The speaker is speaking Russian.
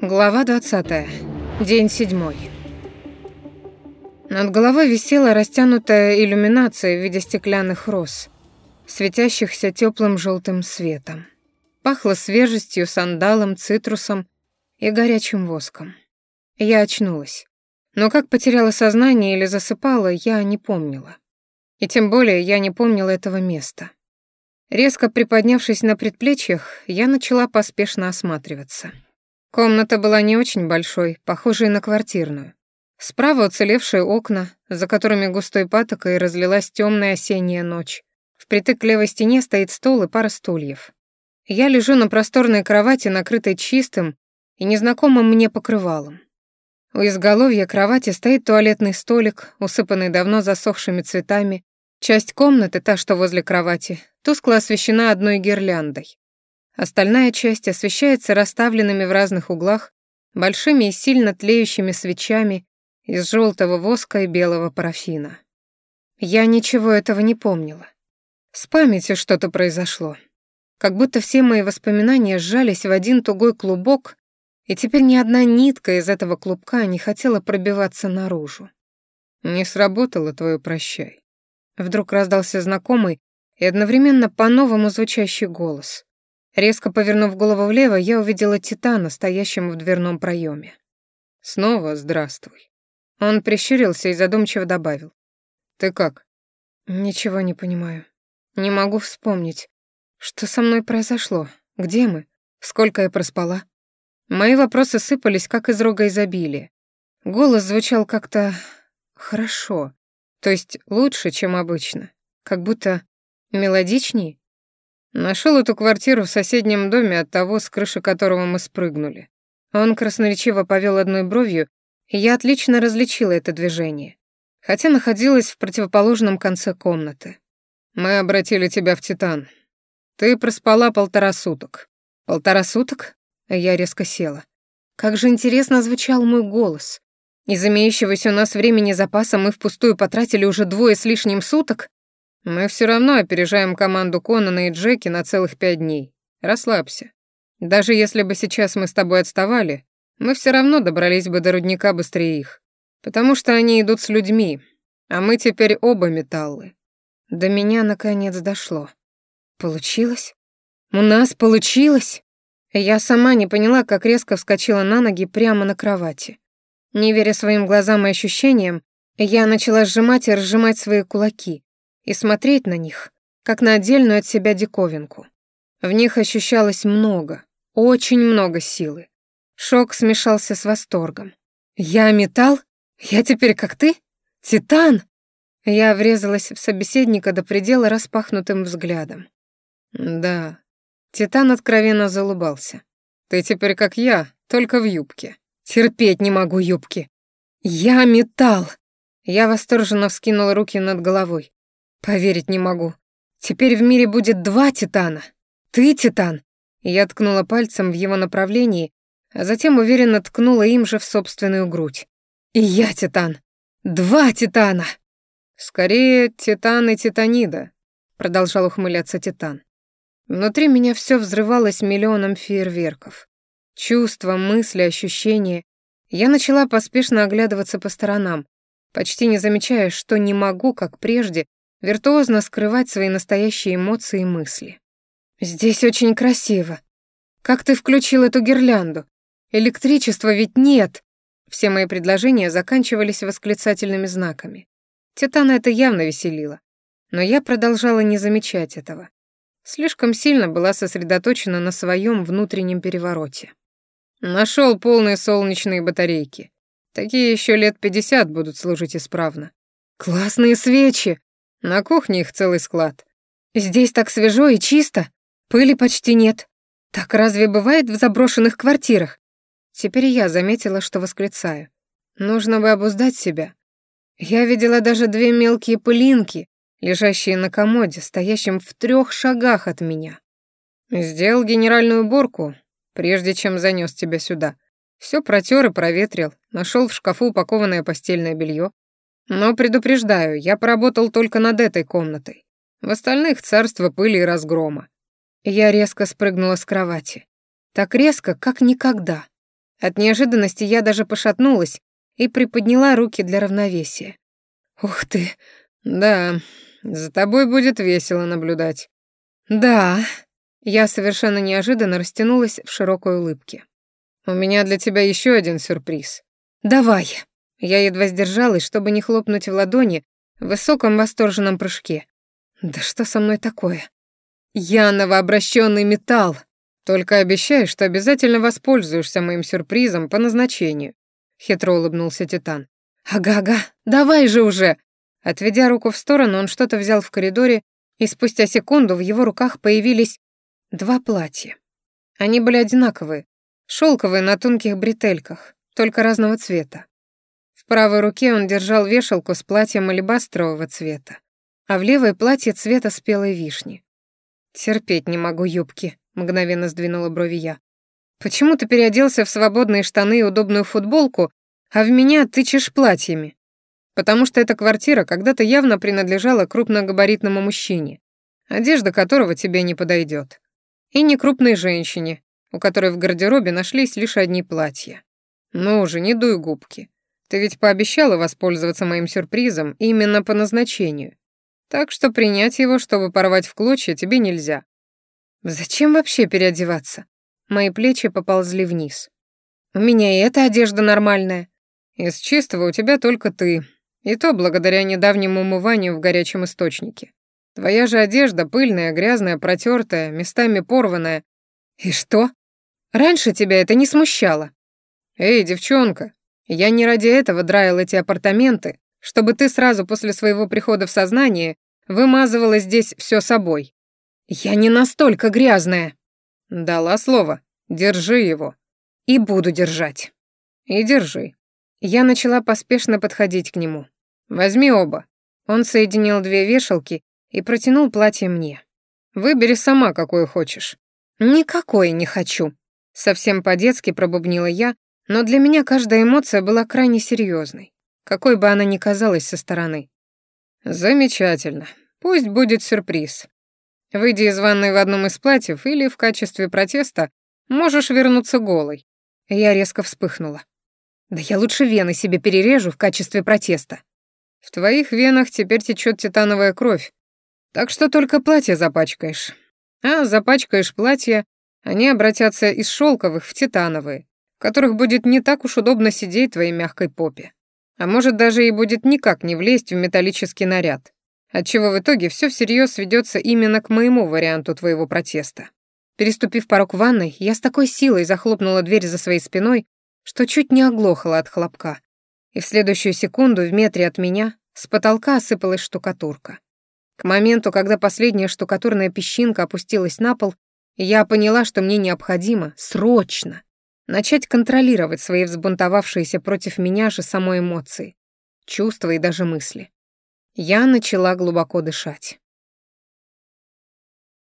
Глава 20. День седьмой. Над головой висела растянутая иллюминация в виде стеклянных роз, светящихся теплым желтым светом. Пахло свежестью, сандалом, цитрусом и горячим воском. Я очнулась. Но как потеряла сознание или засыпала, я не помнила. И тем более я не помнила этого места. Резко приподнявшись на предплечьях, я начала поспешно осматриваться. Комната была не очень большой, похожей на квартирную. Справа уцелевшие окна, за которыми густой патокой разлилась темная осенняя ночь. Впритык к левой стене стоит стол и пара стульев. Я лежу на просторной кровати, накрытой чистым и незнакомым мне покрывалом. У изголовья кровати стоит туалетный столик, усыпанный давно засохшими цветами. Часть комнаты, та, что возле кровати, тускло освещена одной гирляндой. Остальная часть освещается расставленными в разных углах большими и сильно тлеющими свечами из желтого воска и белого парафина. Я ничего этого не помнила. С памятью что-то произошло. Как будто все мои воспоминания сжались в один тугой клубок, и теперь ни одна нитка из этого клубка не хотела пробиваться наружу. «Не сработало твое прощай». Вдруг раздался знакомый и одновременно по-новому звучащий голос. Резко повернув голову влево, я увидела Титана, стоящего в дверном проеме. «Снова здравствуй». Он прищурился и задумчиво добавил. «Ты как?» «Ничего не понимаю. Не могу вспомнить. Что со мной произошло? Где мы? Сколько я проспала?» Мои вопросы сыпались, как из рога изобилия. Голос звучал как-то... хорошо. То есть лучше, чем обычно. Как будто мелодичней, Нашел эту квартиру в соседнем доме от того, с крыши которого мы спрыгнули. Он красноречиво повел одной бровью, и я отлично различила это движение, хотя находилась в противоположном конце комнаты. «Мы обратили тебя в Титан. Ты проспала полтора суток». «Полтора суток?» Я резко села. Как же интересно звучал мой голос. Из имеющегося у нас времени запаса мы впустую потратили уже двое с лишним суток. Мы все равно опережаем команду Конана и Джеки на целых пять дней. Расслабься. Даже если бы сейчас мы с тобой отставали, мы все равно добрались бы до рудника быстрее их. Потому что они идут с людьми, а мы теперь оба металлы. До меня наконец дошло. Получилось? У нас получилось? Я сама не поняла, как резко вскочила на ноги прямо на кровати. Не веря своим глазам и ощущениям, я начала сжимать и разжимать свои кулаки, и смотреть на них, как на отдельную от себя диковинку. В них ощущалось много, очень много силы. Шок смешался с восторгом. «Я металл? Я теперь как ты? Титан?» Я врезалась в собеседника до предела распахнутым взглядом. «Да». Титан откровенно залыбался. «Ты теперь как я, только в юбке. Терпеть не могу юбки. Я металл!» Я восторженно вскинула руки над головой. Поверить не могу. Теперь в мире будет два Титана. Ты Титан. Я ткнула пальцем в его направлении, а затем уверенно ткнула им же в собственную грудь. И я Титан. Два Титана. Скорее, Титан и Титанида, продолжал ухмыляться Титан. Внутри меня все взрывалось миллионом фейерверков. Чувства, мысли, ощущения. Я начала поспешно оглядываться по сторонам, почти не замечая, что не могу, как прежде, виртуозно скрывать свои настоящие эмоции и мысли. «Здесь очень красиво. Как ты включил эту гирлянду? Электричества ведь нет!» Все мои предложения заканчивались восклицательными знаками. Титана это явно веселило. Но я продолжала не замечать этого. Слишком сильно была сосредоточена на своем внутреннем перевороте. Нашел полные солнечные батарейки. Такие еще лет пятьдесят будут служить исправно. «Классные свечи!» На кухне их целый склад. Здесь так свежо и чисто, пыли почти нет. Так разве бывает в заброшенных квартирах? Теперь я заметила, что восклицаю. Нужно бы обуздать себя. Я видела даже две мелкие пылинки, лежащие на комоде, стоящем в трех шагах от меня. Сделал генеральную уборку, прежде чем занес тебя сюда. Все протер и проветрил, нашел в шкафу упакованное постельное белье, но предупреждаю, я поработал только над этой комнатой. В остальных царство пыли и разгрома. Я резко спрыгнула с кровати. Так резко, как никогда. От неожиданности я даже пошатнулась и приподняла руки для равновесия. «Ух ты! Да, за тобой будет весело наблюдать». «Да». Я совершенно неожиданно растянулась в широкой улыбке. «У меня для тебя еще один сюрприз». «Давай». Я едва сдержалась, чтобы не хлопнуть в ладони в высоком восторженном прыжке. Да что со мной такое? Я новообращенный металл. Только обещаю, что обязательно воспользуешься моим сюрпризом по назначению. Хитро улыбнулся Титан. Ага-ага, давай же уже. Отведя руку в сторону, он что-то взял в коридоре, и спустя секунду в его руках появились два платья. Они были одинаковые, шелковые на тонких бретельках, только разного цвета правой руке он держал вешалку с платьем алебастрового цвета, а в левой платье цвета спелой вишни. «Терпеть не могу юбки», — мгновенно сдвинула брови я. «Почему ты переоделся в свободные штаны и удобную футболку, а в меня тычешь платьями?» «Потому что эта квартира когда-то явно принадлежала крупногабаритному мужчине, одежда которого тебе не подойдет. И не крупной женщине, у которой в гардеробе нашлись лишь одни платья. Ну уже не дуй губки. Ты ведь пообещала воспользоваться моим сюрпризом именно по назначению. Так что принять его, чтобы порвать в клочья, тебе нельзя. Зачем вообще переодеваться? Мои плечи поползли вниз. У меня и эта одежда нормальная. Из чистого у тебя только ты. И то благодаря недавнему умыванию в горячем источнике. Твоя же одежда пыльная, грязная, протертая, местами порванная. И что? Раньше тебя это не смущало. Эй, девчонка, я не ради этого драил эти апартаменты, чтобы ты сразу после своего прихода в сознание вымазывала здесь все собой. Я не настолько грязная. Дала слово. Держи его. И буду держать. И держи. Я начала поспешно подходить к нему. Возьми оба. Он соединил две вешалки и протянул платье мне. Выбери сама, какое хочешь. Никакое не хочу. Совсем по-детски пробубнила я, но для меня каждая эмоция была крайне серьезной, какой бы она ни казалась со стороны. «Замечательно. Пусть будет сюрприз. Выйди из ванной в одном из платьев или в качестве протеста можешь вернуться голой». Я резко вспыхнула. «Да я лучше вены себе перережу в качестве протеста». «В твоих венах теперь течет титановая кровь, так что только платье запачкаешь. А запачкаешь платье, они обратятся из шелковых в титановые которых будет не так уж удобно сидеть в твоей мягкой попе. А может, даже и будет никак не влезть в металлический наряд, отчего в итоге все всерьез сведется именно к моему варианту твоего протеста. Переступив порог ванной, я с такой силой захлопнула дверь за своей спиной, что чуть не оглохла от хлопка. И в следующую секунду в метре от меня с потолка осыпалась штукатурка. К моменту, когда последняя штукатурная песчинка опустилась на пол, я поняла, что мне необходимо, срочно, Начать контролировать свои взбунтовавшиеся против меня же самой эмоции, чувства и даже мысли. Я начала глубоко дышать.